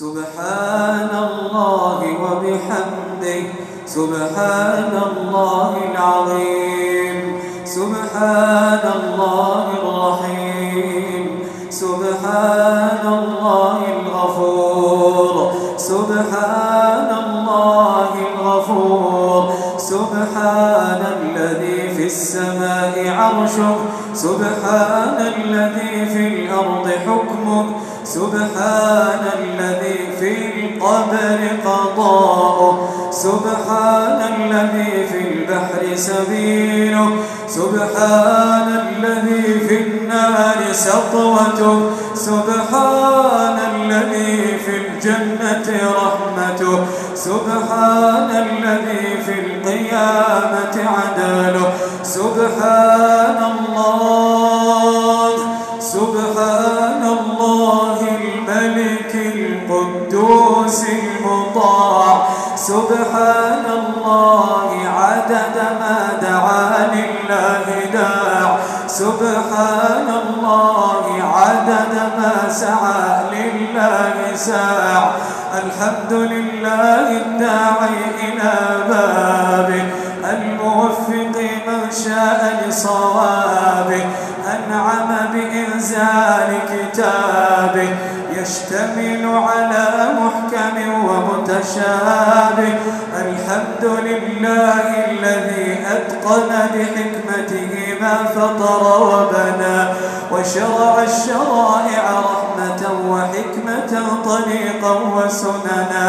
سبحان الله وبحمده. سبحان الله العظيم. سبحان الله الرحيم. سبحان الله الغفور. سبحان الله الغفور. سبحان الذي في السماء عرشه. سبحان الذي في الأرض حكمه سبحان الذي في القبر قضاؤه سبحان الذي في البحر سبيله سبحان الذي في النار سطوته سبحان الذي في الجنة رحمته سبحان الذي في القيامة عداله. سبحان الله سبحان الله الملك القدوس المطاع. سبحان الله عدد ما دعا لله داع. سبحان الله عدد ما سعى لله ساع. الحمد لله الداعي إلى بابه الموفق من شاء لصوابه أنعم بإنزال كتابه يشتمل على محكم ومتشابه الحمد لله الذي أتقن بحكمته ما فطر وبنى وشرع الشرائع رحمة وحكمة طريقا وسننا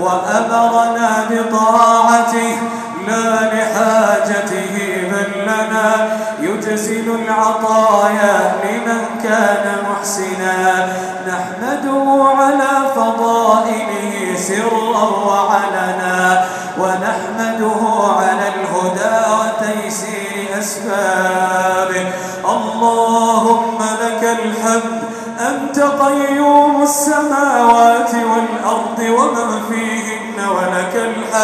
وأمرنا بطاعته لا لحاجته بل لنا. يجزل العطايا لمن كان محسنا. نحمده على فضائله سرا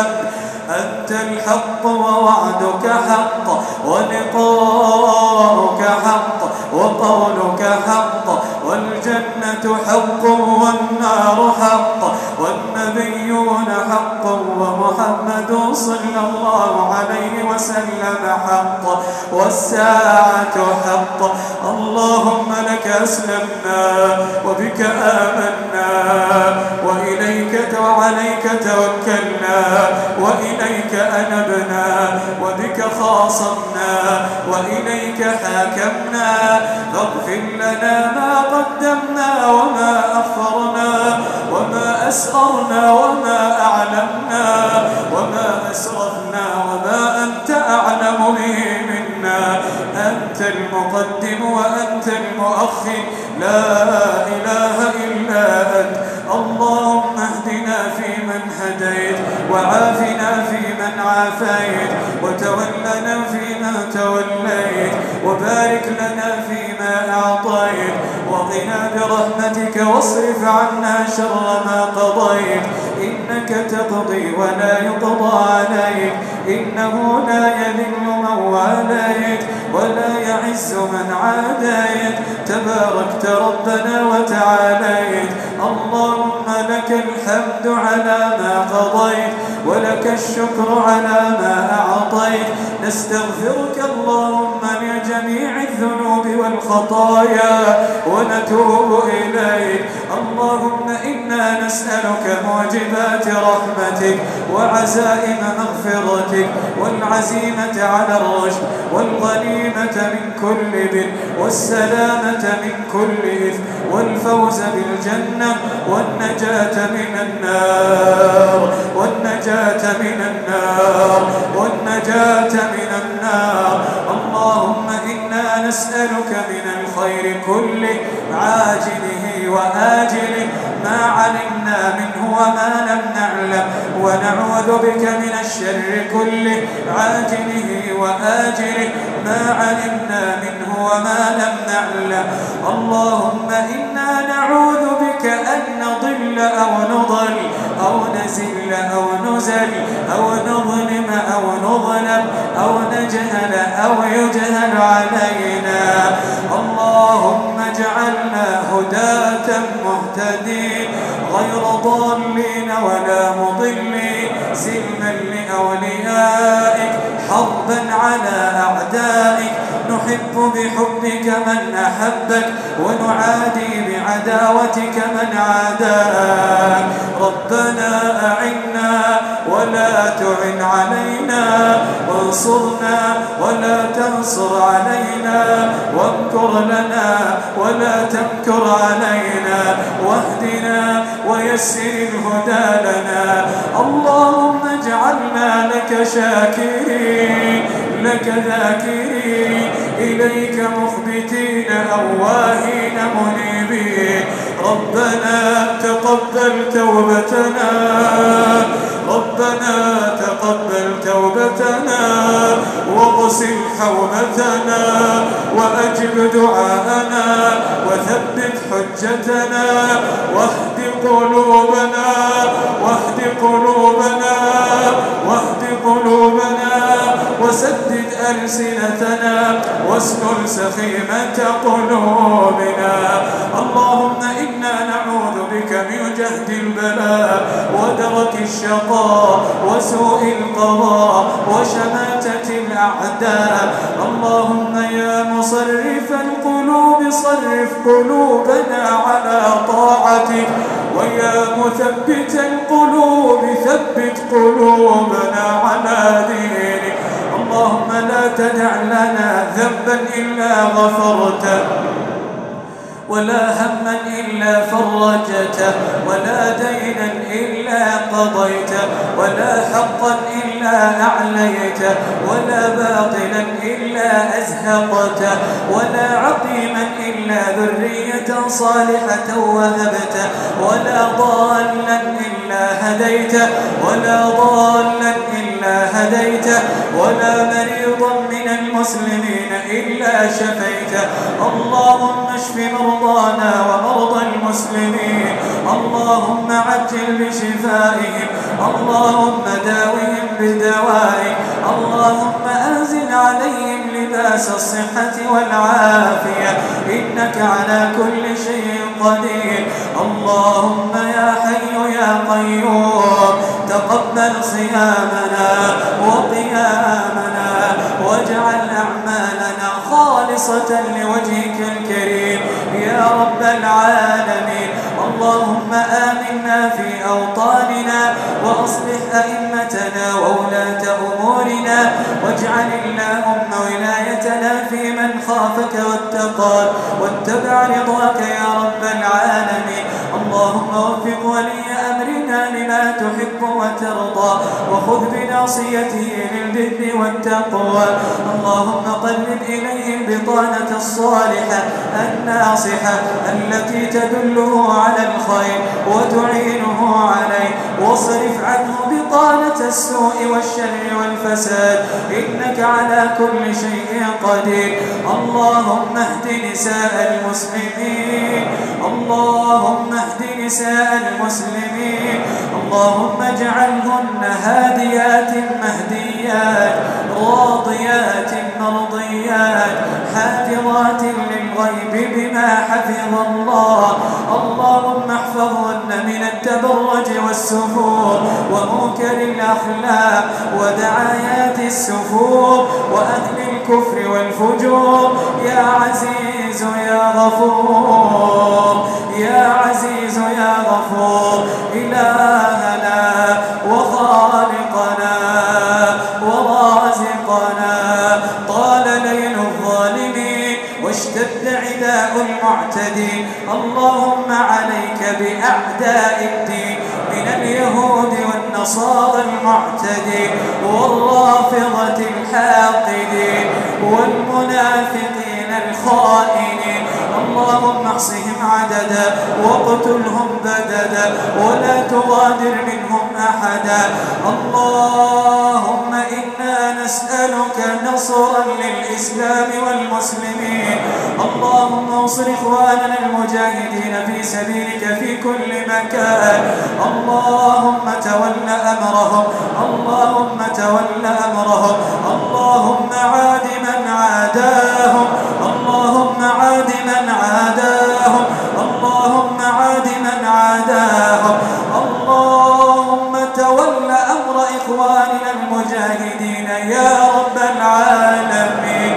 الحمد أنت الحق ووعدك حق ولقاؤك حق وقولك حق والجنة حق والنار حق والنبيون حق ومحمد صلى الله عليه وسلم حق والساعة حق. اللهم لك أسلمنا وبك آمنا. إله إلا أنت. اللهم اهدنا فيمن هديت وعافنا فيمن عافيت وتولنا فيما توليت وبارك لنا فيما أعطيت وقنا برحمتك واصرف عنا شر ما قضيت إنك تقضي ولا يقضى عليك إنه لا يذل من واليت ولا يعز من عاديت. تباركت ربنا وتعاليت. اللهم لك الحمد على ما قضيت ولك الشكر على ما أعطيت. نستغفرك اللهم من جميع الذنوب. والخطايا ونتوب إليك. اللهم إنا نسألك موجبات رحمتك وعزائم مغفرتك والعزيمة على الرشد والغنيمة من كل بر والسلامة من كل إثم والفوز بالجنة والنجاة من النار والنجاة من النار والنجاة من النار. اللهم إنا نسألك من الخير كله عاجله وآجله. ما علمنا منه وما لم نعلم ونعوذ بك من الشر كله عاجله وآجله. ما علمنا منه وما لم نعلم. اللهم إنا نعوذ بك أن نضل أو نضل. أو نزل أو نزل أو نظلم أو نظلم أو نجهل أو يجهل علينا. اللهم اجعلنا هداة مهتدين غير ضالين ولا مضلين. سلما لأوليائك حربا على أعدائك. نحب بحبك من أحبك ونعادي بعداوتك من عاداك. ربنا أعنا ولا تعن علينا وانصرنا ولا تنصر علينا وامكر لنا ولا تمكر علينا واهدنا ويسر الهدى لنا. اللهم اجعلنا لك شاكرين لك ذاكرين. إليك مخبتين أواهين منيبين. ربنا تقبل توبتنا. ربنا تقبل توبتنا. واغسل حومتنا. وأجب دعاءنا. وثبت حجتنا. واهد قلوبنا. واهد قلوبنا. ألسنتنا واسكن سخيمة قلوبنا. اللهم إنا نعوذ بك من جهد البلاء ودرك الشقاء وسوء القضاء وشماتة الأعداء. اللهم يا مصرف القلوب صرف قلوبنا على طاعتك. ويا مثبت القلوب ثبت قلوبنا على دينك. اللهم لا تدع لنا ذنبا إلا غفرته ولا هما إلا فرجته ولا دينا إلا قضيته ولا حقا إلا أعليته ولا باطلا إلا أزهقته ولا عقيما إلا ذرية صالحة وهبته ولا ضالا إلا هديته ولا ضالا إلا هديته ولا مريضا من المسلمين إلا شفيته اللهم اشف مرضانا ومرضى المسلمين. اللهم عجل بشفائهم. اللهم داوهم بدوائك اللهم أنزل عليهم لباس الصحة والعافية. إنك على كل شيء قدير. اللهم يا حي يا قيوم. تقبل صيامنا وقيامنا واجعل أعمالنا خالصة لوجهك الكريم. يا رب العالمين. اللهم آمنا في أوطاننا وأصلح أئمتنا وولاة أمورنا واجعل اللهم ولايتنا في من خافك واتقاك واتبع رضاك يا رب العالمين. اللهم وفق ولي أمرنا لما تحب وترضى. وخذ بناصيته للبر والتقوى. اللهم قلب إليه البطانة الصالحة الناصحة التي تدله على الخير وتعينه عليه. واصرف عنه بطانة السوء والشر والفساد إنك على كل شيء قدير. اللهم اهد نساء المسلمين اللهم اهد نساء المسلمين اللهم اجعلهن هاديات مهديات راضيات مرضيات حافظات للغيب بما حفظ الله. اللهم احفظهن من التبرج والسفور ومنكر الأخلاق ودعايات السفور وأهل الكفر والفجور. يا عزيز يا غفور يا عزيز يا غفور إلهنا واشتد عداء المعتدين اللهم عليك بأعداء الدين من اليهود والنصارى المعتدين والرافضة الحاقدين والمنافقين الخائنين. اللهم احصهم عددا واقتلهم بددا ولا تغادر منهم أحدا. اللهم إنا نسألك نصرا للإسلام والمسلمين. اللهم انصر إخواننا المجاهدين في سبيلك في كل مكان. اللهم تول أمرهم. اللهم تول أمرهم. اللهم عاد من عاداهم. اللهم عاد من عاداهم. من المجاهدين يا رب العالمين.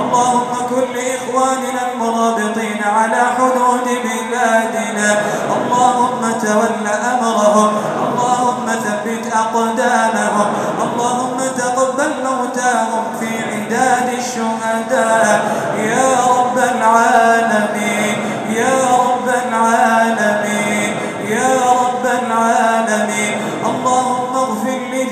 اللهم كن لإخواننا المرابطين على حدود بلادنا. اللهم تول أمرهم. اللهم ثبت أقدامهم. اللهم تقبل موتاهم في عداد الشهداء. يا رب العالمين. يا رب العالمين. يا رب العالمين. اللهم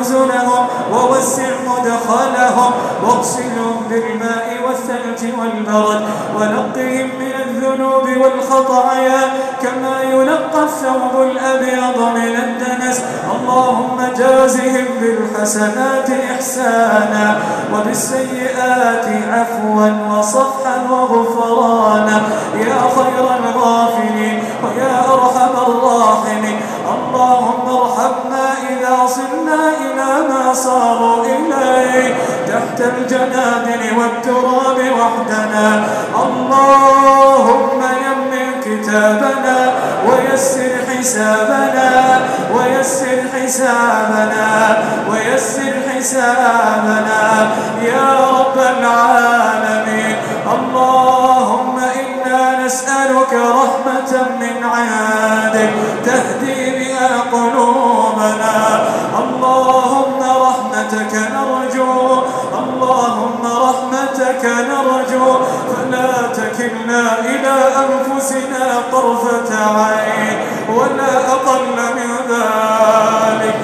نزلهم ووسع مدخلهم. واغسلهم بالماء والثلج والبرد ونقهم من الذنوب والخطايا كما ينقى الثوب الأبيض من الدنس. اللهم جازهم بالحسنات إحسانا وبالسيئات عفوا وصفحا وغفرانا. يا خير الغافلين ويا أرحم الراحمين. اللهم ارحمنا إذا صرنا إلى ما صاروا إليه تحت الجنادل والتراب وحدنا. اللهم يمن كتابنا ويسر حسابنا ويسر حسابنا ويسر حسابنا. يا رب العالمين اللهم إنا نسألك رحمة من عندك. رحمتك نرجو. اللهم رحمتك نرجو. فلا تكلنا إلى أنفسنا طرفة عين ولا أقل من ذلك.